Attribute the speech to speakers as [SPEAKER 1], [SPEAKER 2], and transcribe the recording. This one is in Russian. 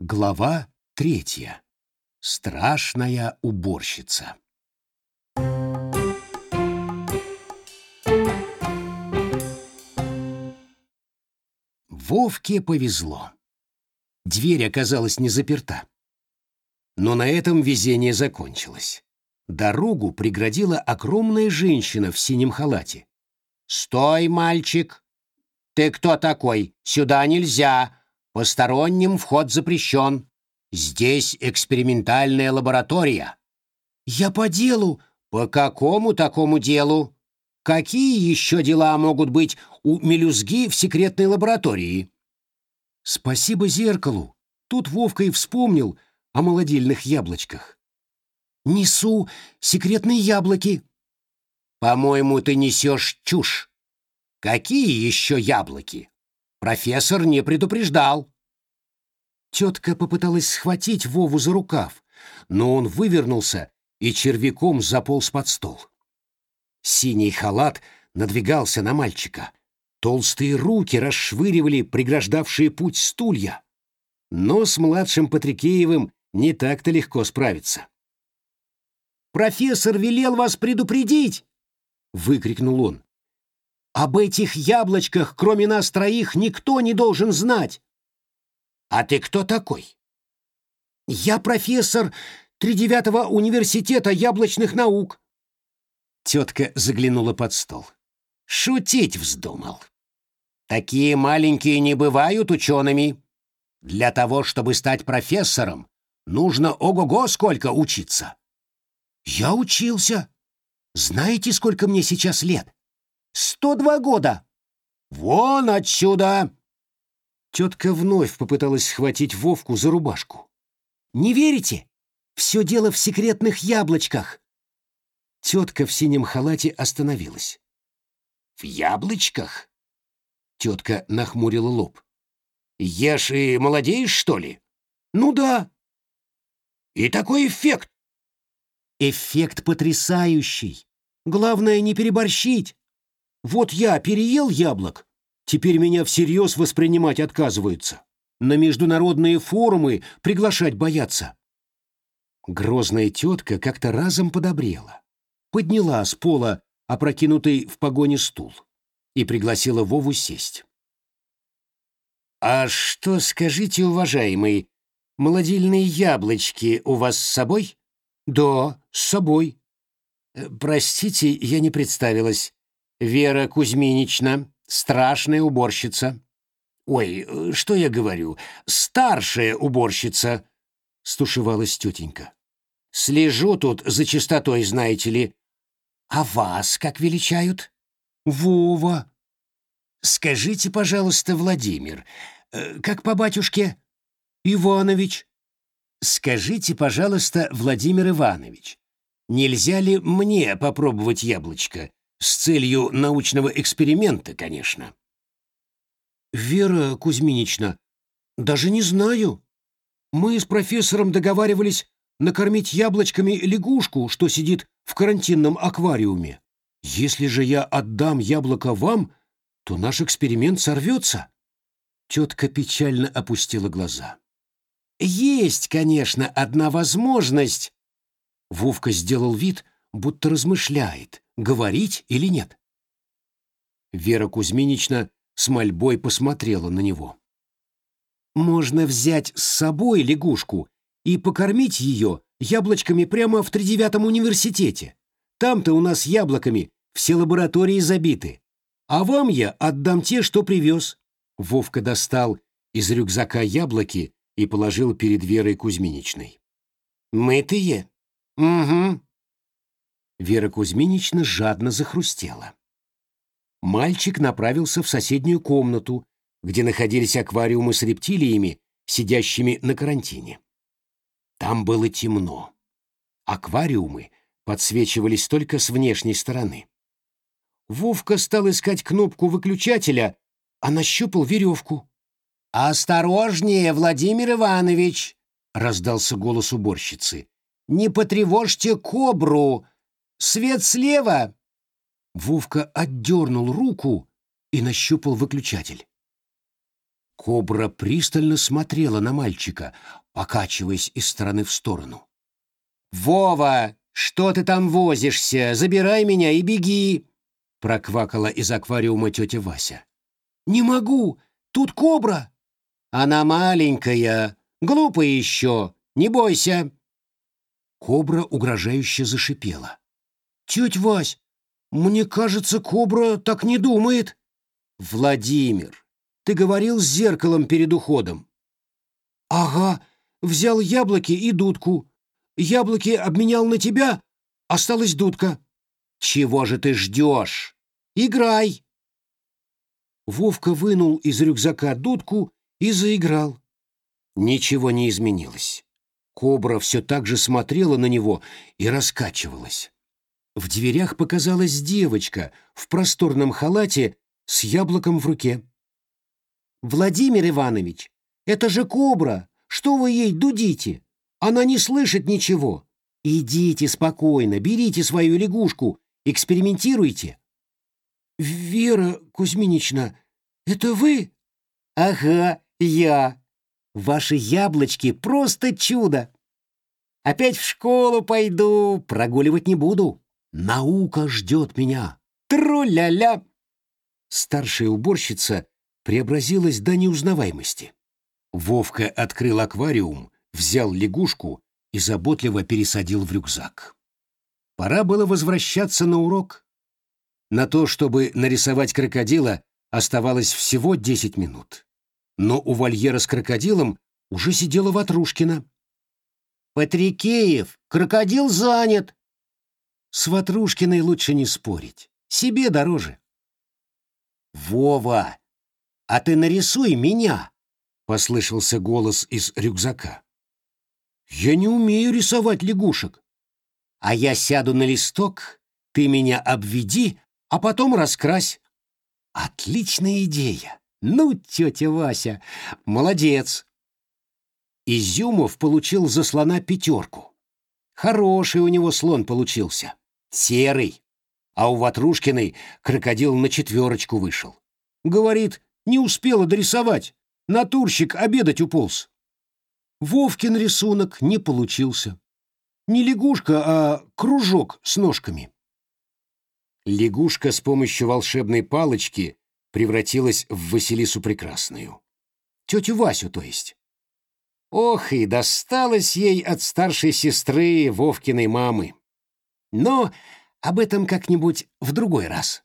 [SPEAKER 1] Глава третья. Страшная уборщица. Вовке повезло. Дверь оказалась не заперта. Но на этом везение закончилось. Дорогу преградила огромная женщина в синем халате. «Стой, мальчик! Ты кто такой? Сюда нельзя! Посторонним вход запрещен. Здесь экспериментальная лаборатория». «Я по делу». «По какому такому делу? Какие еще дела могут быть у мелюзги в секретной лаборатории?»
[SPEAKER 2] «Спасибо зеркалу. Тут Вовка и вспомнил о молодильных яблочках». «Несу секретные яблоки».
[SPEAKER 1] «По-моему, ты несешь чушь. Какие еще яблоки? Профессор не предупреждал».
[SPEAKER 2] Тетка попыталась схватить Вову за рукав, но он вывернулся и червяком заполз под стол. Синий халат надвигался на мальчика. Толстые руки расшвыривали преграждавшие путь стулья. Но с младшим Патрикеевым не так-то легко справиться.
[SPEAKER 1] «Профессор велел вас предупредить!» — выкрикнул он. «Об этих яблочках, кроме нас троих, никто не должен знать!» «А ты кто такой?»
[SPEAKER 2] «Я профессор тридевятого университета яблочных наук».
[SPEAKER 1] Тетка заглянула под стол. Шутить вздумал. Такие маленькие не бывают учеными. Для того, чтобы стать профессором, нужно ого-го сколько учиться.
[SPEAKER 2] Я учился. Знаете, сколько мне сейчас лет? Сто два года.
[SPEAKER 1] Вон отсюда!
[SPEAKER 2] Тетка вновь попыталась схватить Вовку за рубашку. «Не верите? Все дело в секретных яблочках!» Тетка в синем халате остановилась.
[SPEAKER 1] «В яблочках?» Тетка нахмурила лоб. «Ешь и молодеешь, что ли?»
[SPEAKER 2] «Ну да».
[SPEAKER 1] «И такой эффект?»
[SPEAKER 2] «Эффект потрясающий. Главное, не переборщить. Вот я переел яблок, Теперь меня всерьез воспринимать отказываются. На международные форумы приглашать боятся. Грозная тетка как-то разом подобрела. Подняла с пола опрокинутый в погоне стул и пригласила Вову сесть.
[SPEAKER 1] «А что, скажите, уважаемый, молодильные яблочки у вас с собой?»
[SPEAKER 2] «Да, с собой».
[SPEAKER 1] Э, «Простите, я не представилась. Вера Кузьминична, страшная уборщица. Ой, что я говорю, старшая уборщица, стушевалась тетенька. Слежу тут за чистотой, знаете ли. А вас как величают?
[SPEAKER 2] Вова.
[SPEAKER 1] Скажите, пожалуйста, Владимир, э, как по батюшке?
[SPEAKER 2] Иванович.
[SPEAKER 1] Скажите, пожалуйста, Владимир Иванович, нельзя ли мне попробовать яблочко? С целью научного эксперимента, конечно.
[SPEAKER 2] Вера Кузьминична, даже не знаю. Мы с профессором договаривались накормить яблочками лягушку, что сидит в карантинном аквариуме. Если же я отдам яблоко вам, то наш эксперимент сорвется. Тетка печально опустила глаза.
[SPEAKER 1] Есть, конечно, одна возможность.
[SPEAKER 2] Вовка сделал вид, будто размышляет, говорить или нет. Вера Кузьминична с мольбой посмотрела на него. «Можно взять с собой лягушку и покормить ее яблочками прямо в тридевятом университете. Там-то у нас яблоками все лаборатории забиты. А вам я отдам те, что привез». Вовка достал из рюкзака яблоки и положил перед Верой Кузьминичной.
[SPEAKER 1] «Мытые?» «Угу.
[SPEAKER 2] Вера Кузьминична жадно захрустела. Мальчик направился в соседнюю комнату, где находились аквариумы с рептилиями, сидящими на карантине. Там было темно. Аквариумы подсвечивались только с внешней стороны. Вовка стал искать кнопку выключателя, а нащупал веревку.
[SPEAKER 1] «Осторожнее, Владимир Иванович!» — раздался голос уборщицы. «Не потревожьте кобру! Свет слева!»
[SPEAKER 2] Вовка отдернул руку и нащупал выключатель.
[SPEAKER 1] Кобра пристально смотрела на мальчика, покачиваясь из стороны в сторону. «Вова, что ты там возишься? Забирай меня и беги!» проквакала из аквариума тетя Вася.
[SPEAKER 2] «Не могу! Тут кобра!»
[SPEAKER 1] «Она маленькая, глупая еще, не бойся!» Кобра угрожающе зашипела.
[SPEAKER 2] «Тетя Вась, мне кажется, кобра так не думает».
[SPEAKER 1] «Владимир, ты говорил с зеркалом перед уходом».
[SPEAKER 2] «Ага, взял яблоки и дудку. Яблоки обменял на тебя, осталась дудка».
[SPEAKER 1] «Чего же ты ждешь? Играй!»
[SPEAKER 2] Вовка вынул из рюкзака дудку и заиграл.
[SPEAKER 1] Ничего не изменилось. Кобра все так же смотрела на него и раскачивалась. В дверях показалась девочка в просторном халате с яблоком в руке.
[SPEAKER 2] «Владимир Иванович, это же кобра! Что вы ей дудите? Она не слышит ничего. Идите спокойно, берите свою лягушку Экспериментируйте. Вера Кузьминична, это вы?
[SPEAKER 1] Ага, я. Ваши яблочки просто чудо. Опять в школу пойду, прогуливать не буду. Наука ждет меня. Тру-ля-ля. Старшая уборщица преобразилась до неузнаваемости. Вовка открыл аквариум, взял лягушку и заботливо пересадил в рюкзак. Пора было возвращаться на урок. На то, чтобы нарисовать крокодила, оставалось всего 10 минут. Но у вольера с крокодилом уже сидела Ватрушкина.
[SPEAKER 2] «Патрикеев, крокодил занят!»
[SPEAKER 1] С Ватрушкиной лучше не спорить. Себе дороже. «Вова, а ты нарисуй меня!» — послышался голос из рюкзака.
[SPEAKER 2] «Я не умею рисовать лягушек»,
[SPEAKER 1] а я сяду на листок, ты меня обведи, а потом раскрась. Отличная идея. Ну, тетя Вася, молодец. Изюмов получил за слона пятерку. Хороший у него слон получился. Серый. А у Ватрушкиной крокодил на четверочку вышел. Говорит, не успела дорисовать. Натурщик обедать уполз. Вовкин рисунок не получился. Не лягушка, а кружок с ножками. Лягушка с помощью волшебной палочки превратилась в Василису Прекрасную. Тетю Васю, то есть. Ох, и досталось ей от старшей сестры Вовкиной мамы. Но об этом как-нибудь в другой раз.